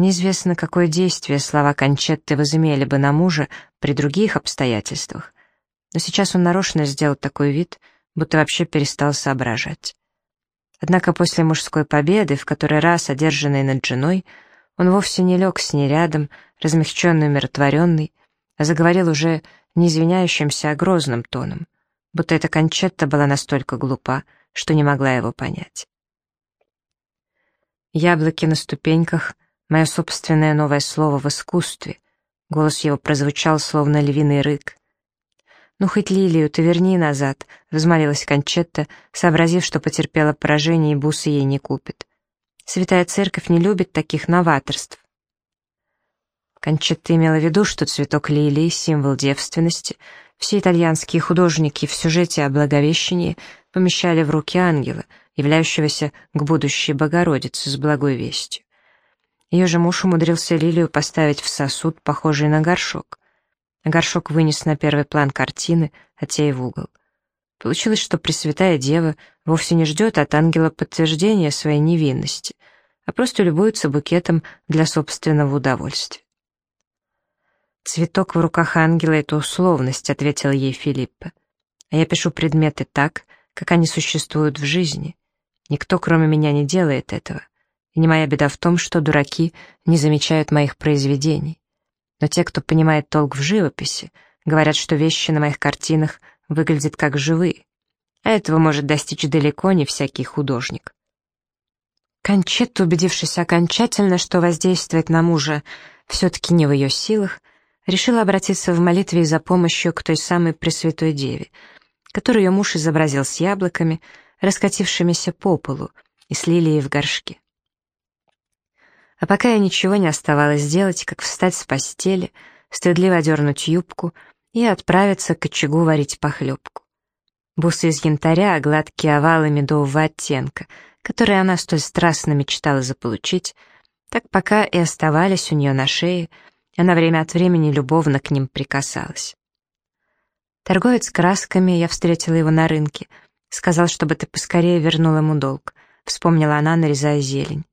Неизвестно, какое действие слова Кончетты возымели бы на мужа при других обстоятельствах, но сейчас он нарочно сделал такой вид, будто вообще перестал соображать. Однако после мужской победы, в который раз одержанной над женой, он вовсе не лег с ней рядом, размягченный, умиротворенный, а заговорил уже не извиняющимся, а грозным тоном, будто эта кончетта была настолько глупа, что не могла его понять. «Яблоки на ступеньках» — мое собственное новое слово в искусстве. Голос его прозвучал, словно львиный рык. «Ну, хоть лилию ты верни назад», — взмолилась Кончетта, сообразив, что потерпела поражение и бусы ей не купит. «Святая Церковь не любит таких новаторств». Кончетта имела в виду, что цветок лилии — символ девственности. Все итальянские художники в сюжете о Благовещении помещали в руки ангела, являющегося к будущей Богородице с благой вестью. Ее же муж умудрился лилию поставить в сосуд, похожий на горшок. Горшок вынес на первый план картины, хотя и в угол. Получилось, что Пресвятая Дева вовсе не ждет от ангела подтверждения своей невинности, а просто любуется букетом для собственного удовольствия. «Цветок в руках ангела — это условность», — ответил ей Филиппа. «А я пишу предметы так, как они существуют в жизни. Никто, кроме меня, не делает этого. Не моя беда в том, что дураки не замечают моих произведений. Но те, кто понимает толк в живописи, говорят, что вещи на моих картинах выглядят как живые. А этого может достичь далеко не всякий художник. Кончетта, убедившись окончательно, что воздействовать на мужа все-таки не в ее силах, решила обратиться в молитве за помощью к той самой Пресвятой Деве, которую ее муж изобразил с яблоками, раскатившимися по полу, и с лилией в горшке. А пока ей ничего не оставалось сделать, как встать с постели, стыдливо одернуть юбку и отправиться к очагу варить похлебку. Бусы из янтаря, гладкие овалы медового оттенка, которые она столь страстно мечтала заполучить, так пока и оставались у нее на шее, она время от времени любовно к ним прикасалась. Торговец красками, я встретила его на рынке, сказал, чтобы ты поскорее вернул ему долг, вспомнила она, нарезая зелень.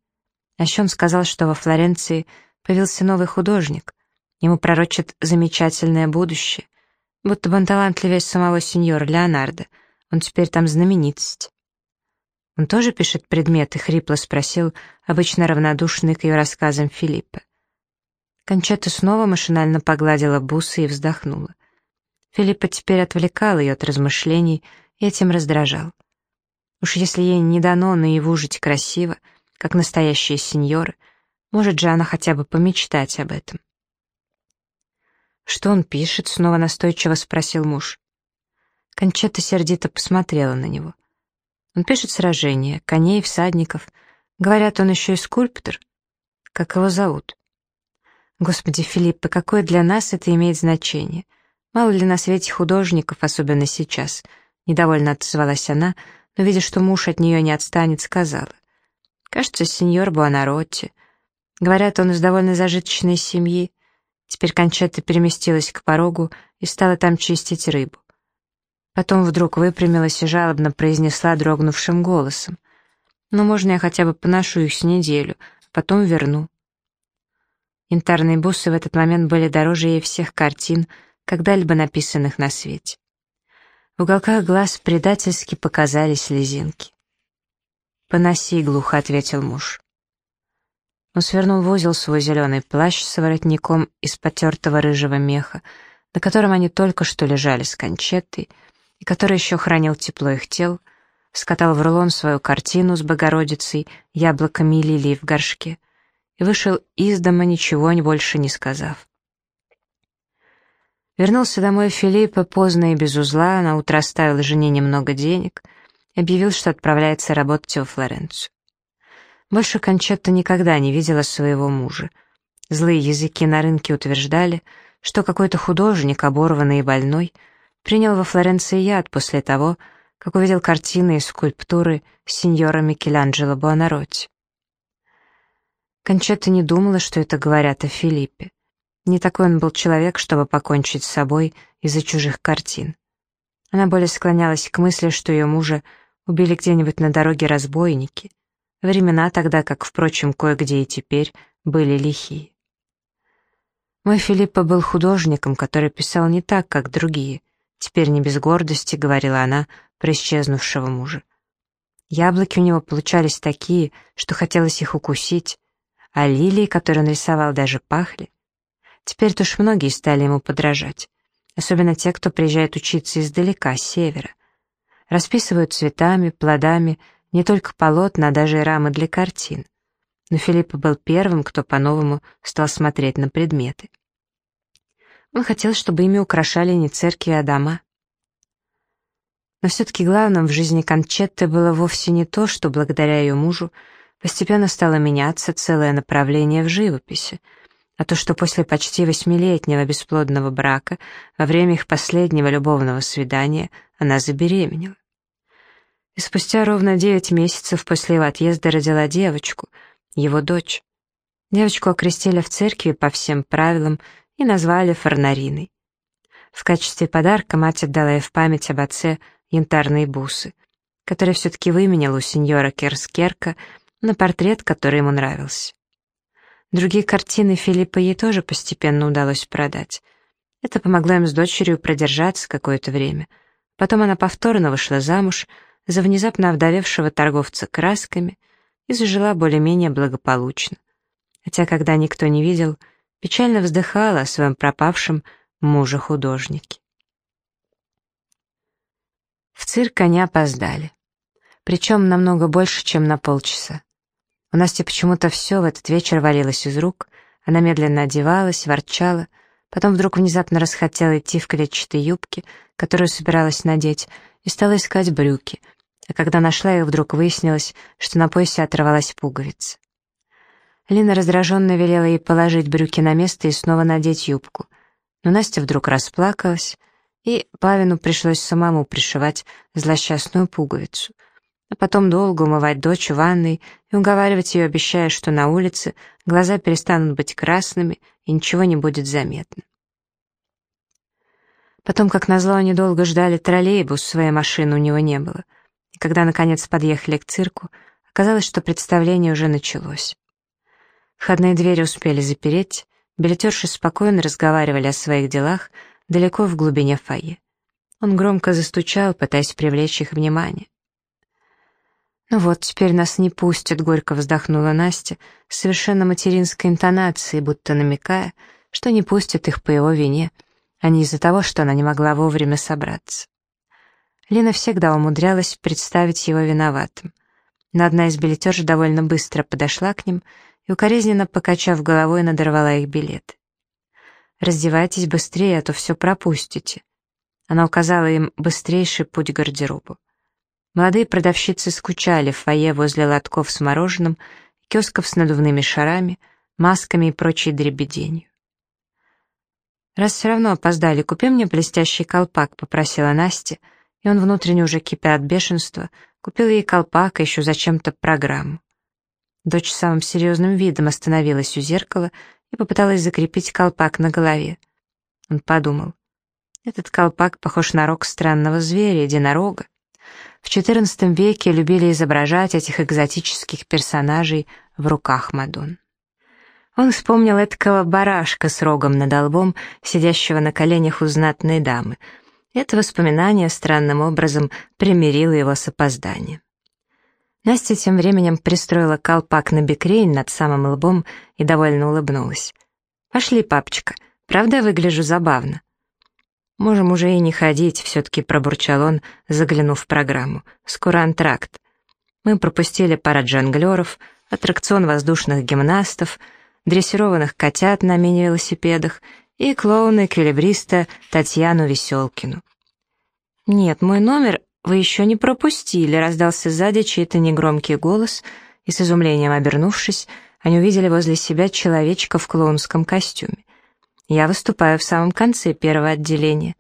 А еще он сказал, что во Флоренции появился новый художник. Ему пророчат замечательное будущее. Будто бы он талантливее самого сеньора Леонардо. Он теперь там знаменитость. Он тоже пишет предметы, хрипло спросил, обычно равнодушный к ее рассказам Филиппа. Кончета снова машинально погладила бусы и вздохнула. Филиппа теперь отвлекал ее от размышлений и этим раздражал. Уж если ей не дано наяву жить красиво, как настоящие сеньоры, может же она хотя бы помечтать об этом. «Что он пишет?» — снова настойчиво спросил муж. Кончета сердито посмотрела на него. «Он пишет сражения, коней, всадников. Говорят, он еще и скульптор. Как его зовут?» «Господи, Филиппа, какое для нас это имеет значение? Мало ли на свете художников, особенно сейчас?» Недовольно отозвалась она, но, видя, что муж от нее не отстанет, сказала. Кажется, сеньор Буонаротти. Говорят, он из довольно зажиточной семьи. Теперь Кончетта переместилась к порогу и стала там чистить рыбу. Потом вдруг выпрямилась и жалобно произнесла дрогнувшим голосом. «Ну, можно я хотя бы поношу их с неделю, а потом верну». Янтарные бусы в этот момент были дороже ей всех картин, когда-либо написанных на свете. В уголках глаз предательски показались слезинки. «Поноси», — глухо ответил муж. Он свернул в узел свой зеленый плащ с воротником из потертого рыжего меха, на котором они только что лежали с кончетой, и который еще хранил тепло их тел, скатал в рулон свою картину с Богородицей, яблоками и лилией в горшке, и вышел из дома, ничего больше не сказав. Вернулся домой Филиппа поздно и без узла, на утро оставил жене немного денег — объявил, что отправляется работать во Флоренцию. Больше Кончетта никогда не видела своего мужа. Злые языки на рынке утверждали, что какой-то художник, оборванный и больной, принял во Флоренции яд после того, как увидел картины и скульптуры сеньора Микеланджело Буонаротти. Кончетта не думала, что это говорят о Филиппе. Не такой он был человек, чтобы покончить с собой из-за чужих картин. Она более склонялась к мысли, что ее мужа убили где-нибудь на дороге разбойники. Времена тогда, как, впрочем, кое-где и теперь, были лихие. Мой Филиппа был художником, который писал не так, как другие. Теперь не без гордости, говорила она про исчезнувшего мужа. Яблоки у него получались такие, что хотелось их укусить, а лилии, которые он рисовал, даже пахли. Теперь-то уж многие стали ему подражать, особенно те, кто приезжает учиться издалека, с севера. Расписывают цветами, плодами, не только полотна, а даже и рамы для картин. Но Филипп был первым, кто по-новому стал смотреть на предметы. Он хотел, чтобы ими украшали не церкви, а дома. Но все-таки главным в жизни Кончетты было вовсе не то, что благодаря ее мужу постепенно стало меняться целое направление в живописи, а то, что после почти восьмилетнего бесплодного брака, во время их последнего любовного свидания, она забеременела. И спустя ровно девять месяцев после его отъезда родила девочку, его дочь. Девочку окрестили в церкви по всем правилам и назвали Фарнариной. В качестве подарка мать отдала ей в память об отце янтарные бусы, которые все-таки выменял у сеньора Керскерка на портрет, который ему нравился. Другие картины Филиппа ей тоже постепенно удалось продать. Это помогло им с дочерью продержаться какое-то время. Потом она повторно вышла замуж за внезапно овдовевшего торговца красками и зажила более-менее благополучно. Хотя, когда никто не видел, печально вздыхала о своем пропавшем муже-художнике. В цирк они опоздали. Причем намного больше, чем на полчаса. У почему-то все в этот вечер валилось из рук, она медленно одевалась, ворчала, потом вдруг внезапно расхотела идти в клетчатой юбке, которую собиралась надеть, и стала искать брюки, а когда нашла их, вдруг выяснилось, что на поясе оторвалась пуговица. Лина раздраженно велела ей положить брюки на место и снова надеть юбку. Но Настя вдруг расплакалась, и Павину пришлось самому пришивать злосчастную пуговицу — а потом долго умывать дочь в ванной и уговаривать ее, обещая, что на улице глаза перестанут быть красными и ничего не будет заметно. Потом, как назло, они долго ждали троллейбус, своей машины у него не было. И когда, наконец, подъехали к цирку, оказалось, что представление уже началось. Входные двери успели запереть, билетерши спокойно разговаривали о своих делах далеко в глубине фойе. Он громко застучал, пытаясь привлечь их внимание. «Ну вот, теперь нас не пустят», — горько вздохнула Настя, с совершенно материнской интонацией, будто намекая, что не пустят их по его вине, а не из-за того, что она не могла вовремя собраться. Лина всегда умудрялась представить его виноватым. Но одна из билетерш довольно быстро подошла к ним и, укоризненно покачав головой, надорвала их билеты. «Раздевайтесь быстрее, а то все пропустите». Она указала им быстрейший путь к гардеробу. Молодые продавщицы скучали в фойе возле лотков с мороженым, кioсков с надувными шарами, масками и прочей дребеденью. «Раз все равно опоздали, купи мне блестящий колпак», — попросила Настя, и он, внутренне уже кипя от бешенства, купил ей колпак и еще зачем-то программу. Дочь самым серьезным видом остановилась у зеркала и попыталась закрепить колпак на голове. Он подумал, этот колпак похож на рог странного зверя, единорога. В XIV веке любили изображать этих экзотических персонажей в руках Мадон. Он вспомнил эткого барашка с рогом над лбом, сидящего на коленях у знатной дамы. Это воспоминание странным образом примирило его с опозданием. Настя тем временем пристроила колпак на бекрень над самым лбом и довольно улыбнулась. «Пошли, папочка, правда выгляжу забавно?» «Можем уже и не ходить», — все-таки пробурчал он, заглянув в программу. «Скоро антракт. Мы пропустили парад жонглеров, аттракцион воздушных гимнастов, дрессированных котят на мини-велосипедах и клоуна-эквилибриста Татьяну Веселкину». «Нет, мой номер вы еще не пропустили», — раздался сзади чей-то негромкий голос, и с изумлением обернувшись, они увидели возле себя человечка в клоунском костюме. Я выступаю в самом конце первого отделения.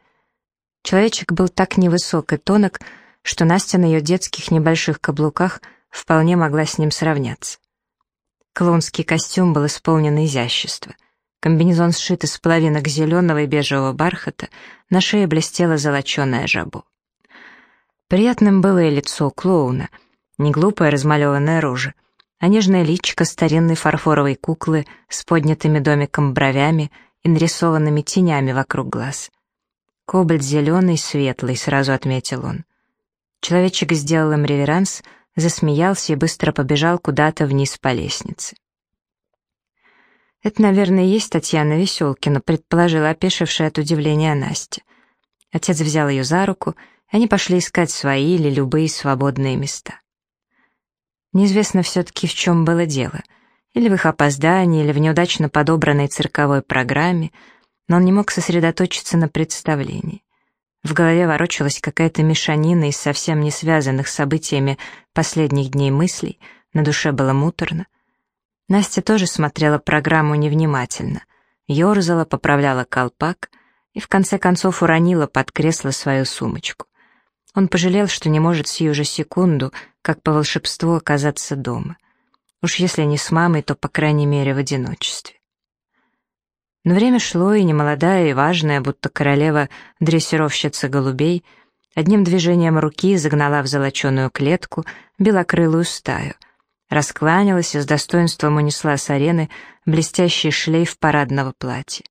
Человечек был так невысок и тонок, что Настя на ее детских небольших каблуках вполне могла с ним сравняться. Клоунский костюм был исполнен изящества. Комбинезон сшит из половинок зеленого и бежевого бархата, на шее блестело золоченое жабо. Приятным было и лицо клоуна, не глупая размалеванная рожа, а нежное личико старинной фарфоровой куклы с поднятыми домиком бровями и нарисованными тенями вокруг глаз. Кобальт зеленый, светлый, сразу отметил он. Человечек сделал им реверанс, засмеялся и быстро побежал куда-то вниз по лестнице. «Это, наверное, и есть Татьяна Веселкина», предположила опешившая от удивления Настя. Отец взял ее за руку, и они пошли искать свои или любые свободные места. Неизвестно все-таки, в чем было дело. Или в их опоздании, или в неудачно подобранной цирковой программе, но он не мог сосредоточиться на представлении. В голове ворочалась какая-то мешанина из совсем не связанных с событиями последних дней мыслей, на душе было муторно. Настя тоже смотрела программу невнимательно, ерзала, поправляла колпак и в конце концов уронила под кресло свою сумочку. Он пожалел, что не может сию же секунду, как по волшебству, оказаться дома. Уж если не с мамой, то, по крайней мере, в одиночестве. Но время шло, и немолодая и важная, будто королева-дрессировщица голубей, одним движением руки загнала в золоченую клетку белокрылую стаю — раскланялась и с достоинством унесла с арены блестящий шлейф парадного платья.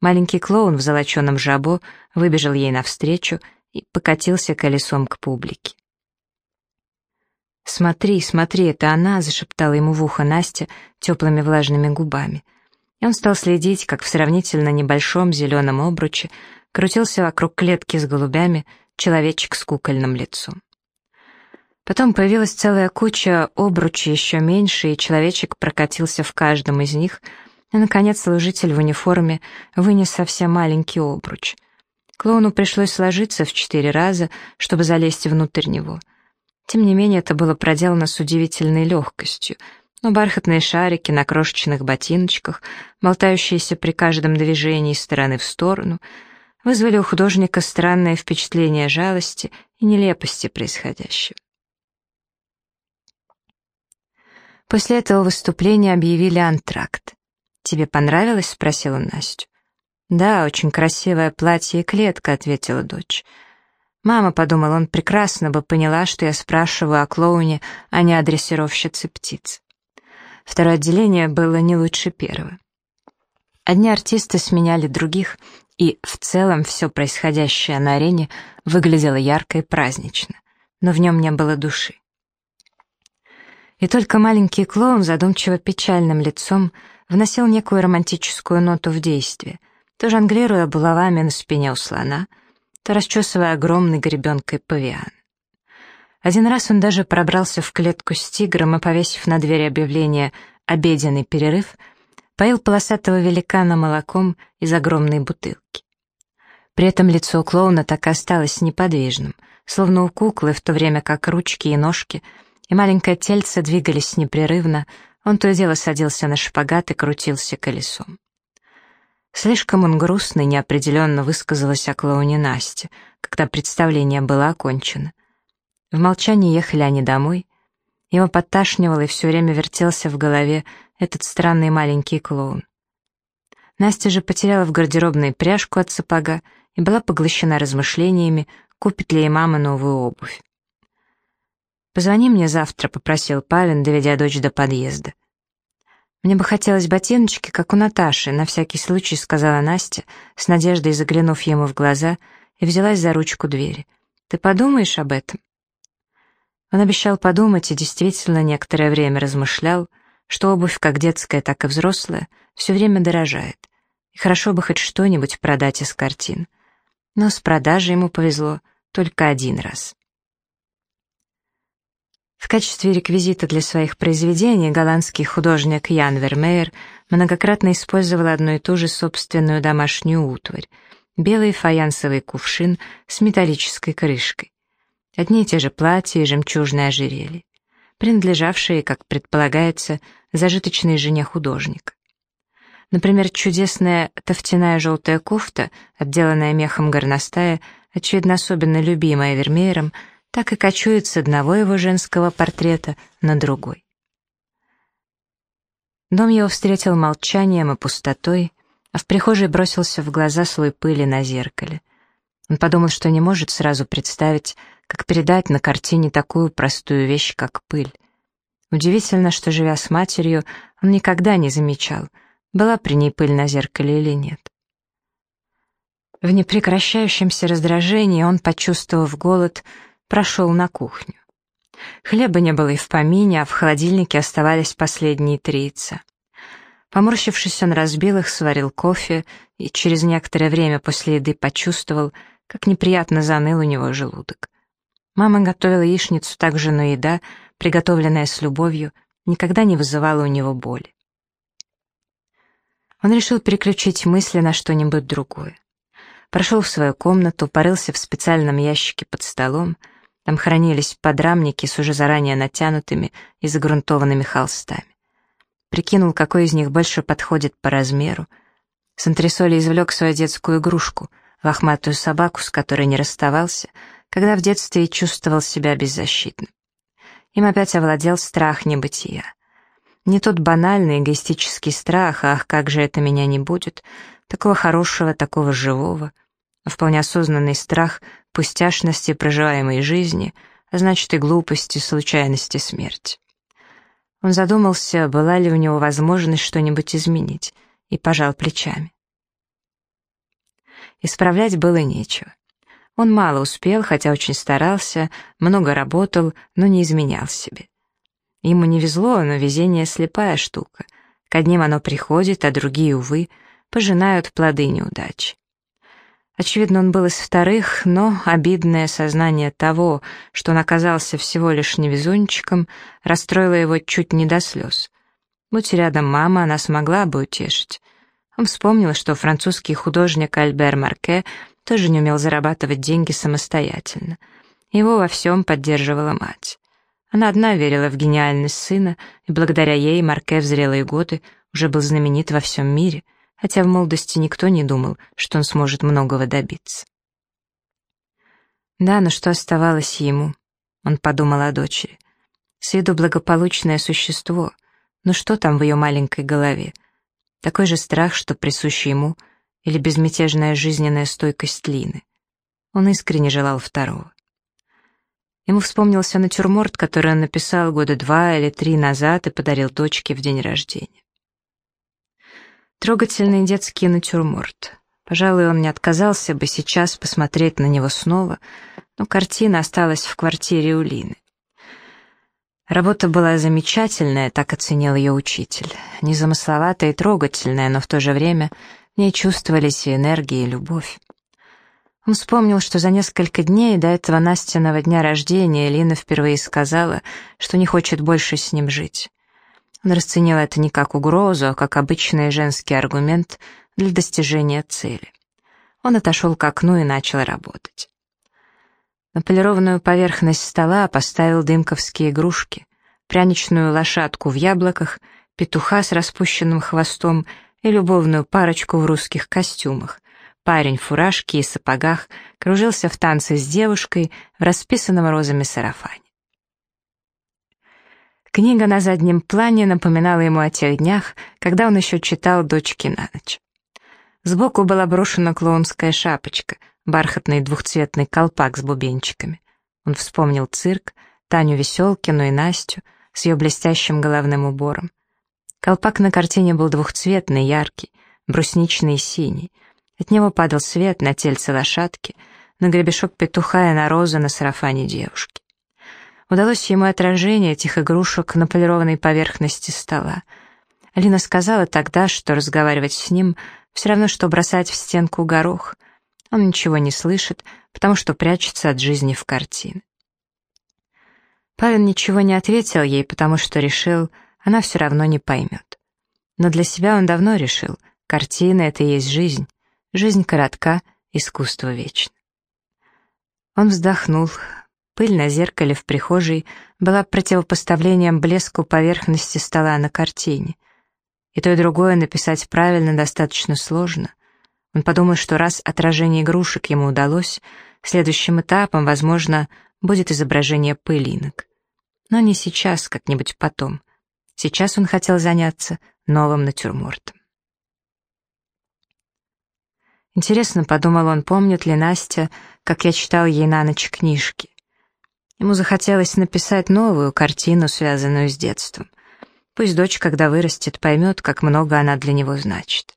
Маленький клоун в золоченом жабо выбежал ей навстречу и покатился колесом к публике. «Смотри, смотри, это она!» — зашептала ему в ухо Настя теплыми влажными губами. И он стал следить, как в сравнительно небольшом зеленом обруче крутился вокруг клетки с голубями человечек с кукольным лицом. Потом появилась целая куча обручей еще меньше, и человечек прокатился в каждом из них, и, наконец, служитель в униформе вынес совсем маленький обруч. Клоуну пришлось сложиться в четыре раза, чтобы залезть внутрь него. Тем не менее, это было проделано с удивительной легкостью, но бархатные шарики на крошечных ботиночках, болтающиеся при каждом движении из стороны в сторону, вызвали у художника странное впечатление жалости и нелепости происходящего. После этого выступления объявили антракт. «Тебе понравилось?» — спросила Настю. «Да, очень красивое платье и клетка», — ответила дочь. Мама, подумала, он прекрасно бы поняла, что я спрашиваю о клоуне, а не о дрессировщице птиц. Второе отделение было не лучше первого. Одни артисты сменяли других, и в целом все происходящее на арене выглядело ярко и празднично, но в нем не было души. И только маленький клоун задумчиво печальным лицом вносил некую романтическую ноту в действие, то жонглируя булавами на спине у слона, то расчесывая огромной гребенкой павиан. Один раз он даже пробрался в клетку с тигром и, повесив на дверь объявление «Обеденный перерыв», поил полосатого великана молоком из огромной бутылки. При этом лицо клоуна так и осталось неподвижным, словно у куклы, в то время как ручки и ножки — и маленькое тельце двигались непрерывно, он то и дело садился на шпагат и крутился колесом. Слишком он грустно и неопределенно высказалась о клоуне Насте, когда представление было окончено. В молчании ехали они домой. Его подташнивало и все время вертелся в голове этот странный маленький клоун. Настя же потеряла в гардеробной пряжку от сапога и была поглощена размышлениями, купит ли ей мама новую обувь. «Позвони мне завтра», — попросил Павин, доведя дочь до подъезда. «Мне бы хотелось ботиночки, как у Наташи», — на всякий случай сказала Настя, с надеждой заглянув ему в глаза, и взялась за ручку двери. «Ты подумаешь об этом?» Он обещал подумать и действительно некоторое время размышлял, что обувь, как детская, так и взрослая, все время дорожает. И хорошо бы хоть что-нибудь продать из картин. Но с продажей ему повезло только один раз. В качестве реквизита для своих произведений голландский художник Ян Вермеер многократно использовал одну и ту же собственную домашнюю утварь — белый фаянсовый кувшин с металлической крышкой. Одни и те же платья и жемчужное ожерелье, принадлежавшие, как предполагается, зажиточной жене художника. Например, чудесная тофтяная желтая кофта, отделанная мехом горностая, очевидно особенно любимая Вермеером — так и кочует с одного его женского портрета на другой. Дом его встретил молчанием и пустотой, а в прихожей бросился в глаза слой пыли на зеркале. Он подумал, что не может сразу представить, как передать на картине такую простую вещь, как пыль. Удивительно, что, живя с матерью, он никогда не замечал, была при ней пыль на зеркале или нет. В непрекращающемся раздражении он, почувствовав голод, прошел на кухню. Хлеба не было и в помине, а в холодильнике оставались последние три яйца. Поморщившись, он разбил их, сварил кофе и через некоторое время после еды почувствовал, как неприятно заныл у него желудок. Мама готовила яичницу так же, но еда, приготовленная с любовью, никогда не вызывала у него боли. Он решил переключить мысли на что-нибудь другое. Прошел в свою комнату, порылся в специальном ящике под столом. Там хранились подрамники с уже заранее натянутыми и загрунтованными холстами. Прикинул, какой из них больше подходит по размеру. С антресоли извлек свою детскую игрушку, лохматую собаку, с которой не расставался, когда в детстве чувствовал себя беззащитным. Им опять овладел страх небытия. Не тот банальный эгоистический страх, ах, как же это меня не будет, такого хорошего, такого живого, а вполне осознанный страх пустяшности проживаемой жизни, а значит и глупости, случайности смерти. Он задумался, была ли у него возможность что-нибудь изменить, и пожал плечами. Исправлять было нечего. Он мало успел, хотя очень старался, много работал, но не изменял себе. Ему не везло, но везение слепая штука. К одним оно приходит, а другие, увы, пожинают плоды неудачи. Очевидно, он был из вторых, но обидное сознание того, что он оказался всего лишь невезунчиком, расстроило его чуть не до слез. Будь рядом мама, она смогла бы утешить. Он вспомнил, что французский художник Альбер Марке тоже не умел зарабатывать деньги самостоятельно. Его во всем поддерживала мать. Она одна верила в гениальность сына, и благодаря ей Марке в зрелые годы уже был знаменит во всем мире — хотя в молодости никто не думал, что он сможет многого добиться. Да, но что оставалось ему? Он подумал о дочери. С виду благополучное существо, но что там в ее маленькой голове? Такой же страх, что присущ ему, или безмятежная жизненная стойкость Лины. Он искренне желал второго. Ему вспомнился натюрморт, который он написал года два или три назад и подарил дочке в день рождения. Трогательный детский натюрморт. Пожалуй, он не отказался бы сейчас посмотреть на него снова, но картина осталась в квартире у Лины. Работа была замечательная, так оценил ее учитель. Незамысловатая и трогательная, но в то же время в ней чувствовались и энергия, и любовь. Он вспомнил, что за несколько дней до этого Настиного дня рождения Лина впервые сказала, что не хочет больше с ним жить. Он расценил это не как угрозу, а как обычный женский аргумент для достижения цели. Он отошел к окну и начал работать. На полированную поверхность стола поставил дымковские игрушки, пряничную лошадку в яблоках, петуха с распущенным хвостом и любовную парочку в русских костюмах. Парень в фуражке и сапогах кружился в танце с девушкой в расписанном розами сарафане. Книга на заднем плане напоминала ему о тех днях, когда он еще читал «Дочки на ночь». Сбоку была брошена клоунская шапочка, бархатный двухцветный колпак с бубенчиками. Он вспомнил цирк, Таню Веселкину и Настю с ее блестящим головным убором. Колпак на картине был двухцветный, яркий, брусничный и синий. От него падал свет на тельце лошадки, на гребешок петуха и на розу на сарафане девушки. Удалось ему отражение этих игрушек на полированной поверхности стола. Алина сказала тогда, что разговаривать с ним все равно, что бросать в стенку горох. Он ничего не слышит, потому что прячется от жизни в картины. Павел ничего не ответил ей, потому что решил, она все равно не поймет. Но для себя он давно решил, картина — это и есть жизнь. Жизнь коротка, искусство вечно. Он вздохнул, Пыль на зеркале в прихожей была противопоставлением блеску поверхности стола на картине. И то и другое написать правильно достаточно сложно. Он подумал, что раз отражение игрушек ему удалось, следующим этапом, возможно, будет изображение пылинок. Но не сейчас, как-нибудь потом. Сейчас он хотел заняться новым натюрмортом. Интересно, подумал он, помнит ли Настя, как я читал ей на ночь книжки. Ему захотелось написать новую картину, связанную с детством. Пусть дочь, когда вырастет, поймет, как много она для него значит.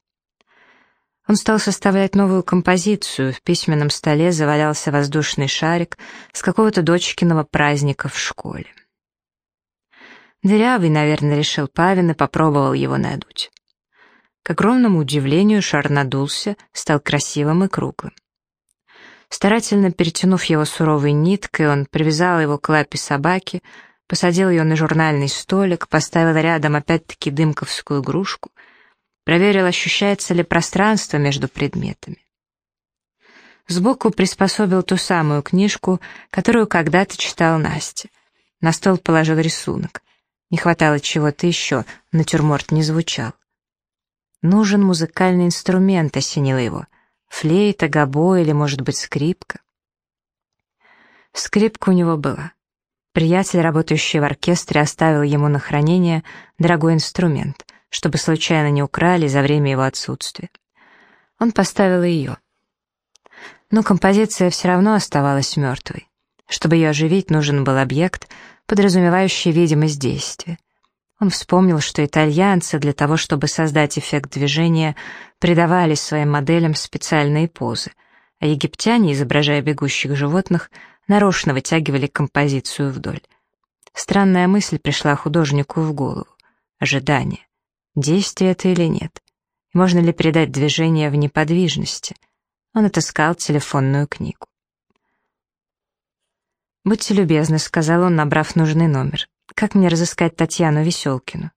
Он стал составлять новую композицию, в письменном столе завалялся воздушный шарик с какого-то дочкиного праздника в школе. Дырявый, наверное, решил Павин и попробовал его надуть. К огромному удивлению шар надулся, стал красивым и круглым. Старательно перетянув его суровой ниткой, он привязал его к лапе собаки, посадил ее на журнальный столик, поставил рядом опять-таки дымковскую игрушку, проверил, ощущается ли пространство между предметами. Сбоку приспособил ту самую книжку, которую когда-то читал Настя. На стол положил рисунок. Не хватало чего-то еще, натюрморт не звучал. Нужен музыкальный инструмент, осенило его — Флейта, гобо или, может быть, скрипка. Скрипка у него была. Приятель, работающий в оркестре, оставил ему на хранение дорогой инструмент, чтобы случайно не украли за время его отсутствия. Он поставил ее. Но композиция все равно оставалась мертвой. Чтобы ее оживить, нужен был объект, подразумевающий видимость действия. Он вспомнил, что итальянцы для того, чтобы создать эффект движения, придавали своим моделям специальные позы, а египтяне, изображая бегущих животных, нарочно вытягивали композицию вдоль. Странная мысль пришла художнику в голову. Ожидание. Действие это или нет? Можно ли передать движение в неподвижности? Он отыскал телефонную книгу. «Будьте любезны», — сказал он, набрав нужный номер. Как мне разыскать Татьяну Веселкину?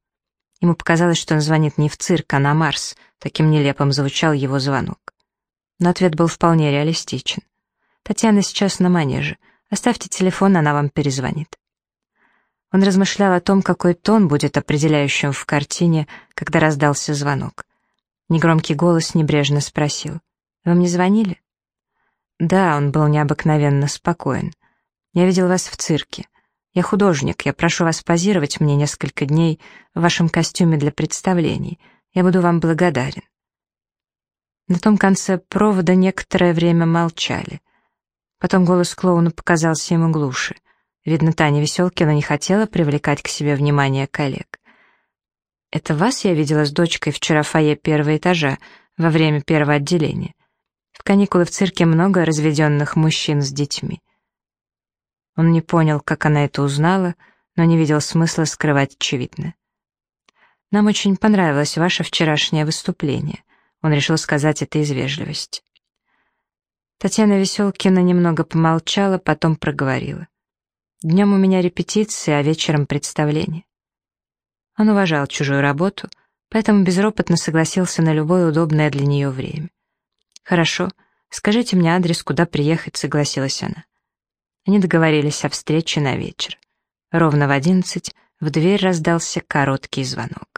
Ему показалось, что он звонит не в цирк, а на Марс. Таким нелепым звучал его звонок. Но ответ был вполне реалистичен. «Татьяна сейчас на манеже. Оставьте телефон, она вам перезвонит». Он размышлял о том, какой тон будет определяющим в картине, когда раздался звонок. Негромкий голос небрежно спросил. «Вы мне звонили?» «Да», он был необыкновенно спокоен. «Я видел вас в цирке. Я художник, я прошу вас позировать мне несколько дней в вашем костюме для представлений. Я буду вам благодарен». На том конце провода некоторое время молчали. Потом голос клоуна показался ему глуше. Видно, Таня Веселкина не хотела привлекать к себе внимание коллег. «Это вас я видела с дочкой вчера в фойе первого этажа, во время первого отделения. В каникулы в цирке много разведенных мужчин с детьми. Он не понял, как она это узнала, но не видел смысла скрывать очевидное. «Нам очень понравилось ваше вчерашнее выступление», — он решил сказать это из вежливости. Татьяна Веселкина немного помолчала, потом проговорила. «Днем у меня репетиции, а вечером представление». Он уважал чужую работу, поэтому безропотно согласился на любое удобное для нее время. «Хорошо, скажите мне адрес, куда приехать», — согласилась она. Они договорились о встрече на вечер. Ровно в одиннадцать в дверь раздался короткий звонок.